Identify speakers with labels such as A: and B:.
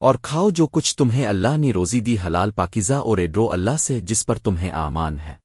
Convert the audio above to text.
A: اور کھاؤ جو کچھ تمہیں اللہ نے روزی دی حلال پاکیزہ اور ایڈرو اللہ سے جس پر تمہیں آمان ہے۔